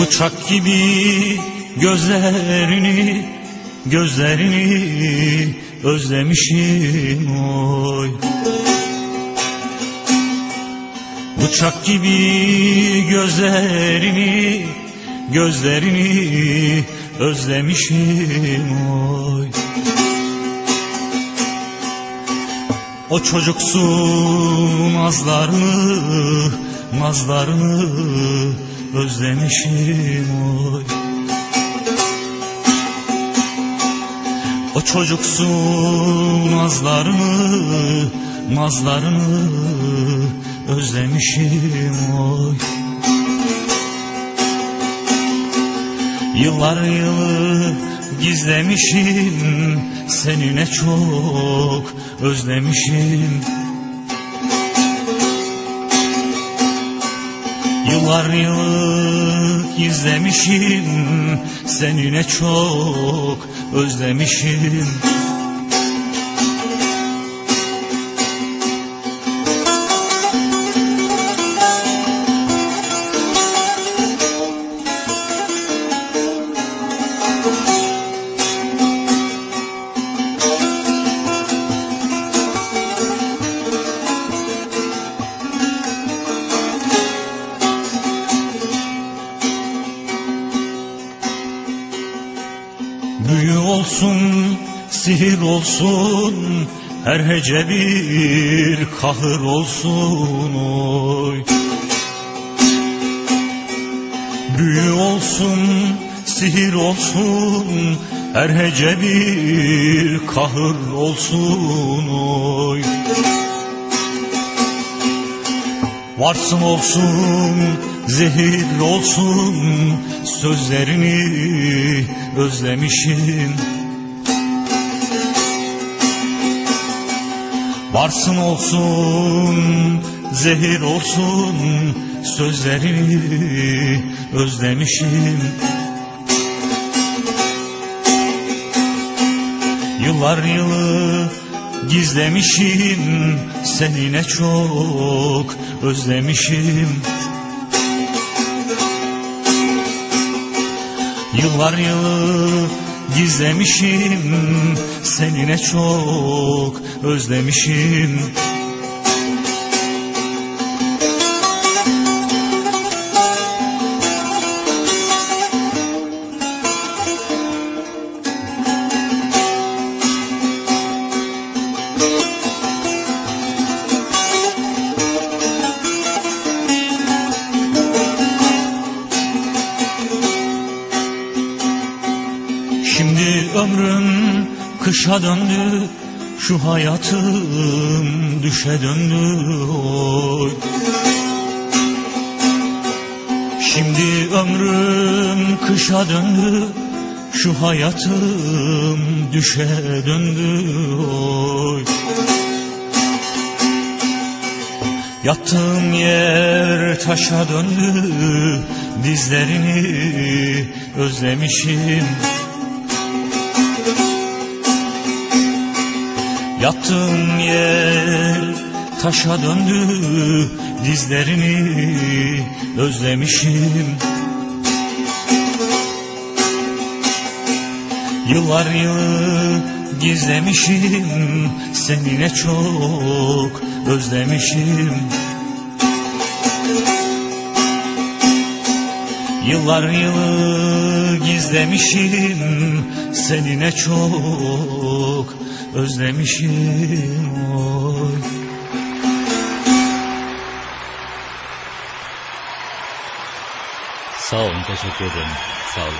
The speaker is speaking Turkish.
Bıçak gibi gözlerini Gözlerini özlemişim oy. Bıçak gibi gözlerini Gözlerini özlemişim oy. O çocuksu nazlarını, nazlarını özlemişim oy. O çocuksu nazlarını, nazlarını özlemişim oy. Yıllar yılı gizlemişim Seni ne çok özlemişim Yıllar yılı gizlemişim Seni ne çok özlemişim olsun, sihir olsun, her hece bir kahır olsun oy. Büyü olsun, sihir olsun, her hece bir kahır olsun oy. Varsın olsun, zehir olsun, sözlerini özlemişim. Varsın olsun, zehir olsun, sözlerini özlemişim. Yıllar yılı gizlemişim Seni ne çok özlemişim Yıllar yılı gizlemişim Seni ne çok özlemişim Şimdi ömrüm kışa döndü Şu hayatım düşe döndü oy. Şimdi ömrüm kışa döndü Şu hayatım düşe döndü oy. Yattığım yer taşa döndü Dizlerini özlemişim Yattığım yer taşa döndü Dizlerini özlemişim. Yıllar yılı gizlemişim Seni ne çok özlemişim Yıllar yılı gizlemişim Seni ne çok özlemişim oy. Sağ olun, teşekkür ederim. Sağ olun.